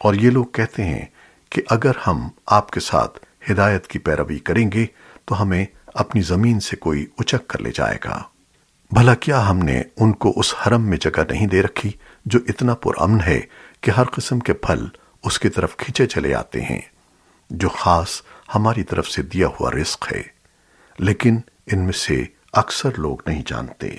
اور یہ لوگ کہتے ہیں کہ اگر ہم آپ کے ساتھ ہدایت کی پیروی کریں گے تو ہمیں اپنی زمین سے کوئی اچک کر لے جائے گا۔ بھلا کیا ہم نے ان کو اس حرم میں جگہ نہیں دے رکھی جو اتنا پرامن ہے کہ ہر قسم کے پھل اس کی طرف کھینچے چلے آتے ہیں، جو خاص ہماری طرف سے دیا ہوا رزق ہے، لیکن ان میں سے اکثر لوگ نہیں جانتے۔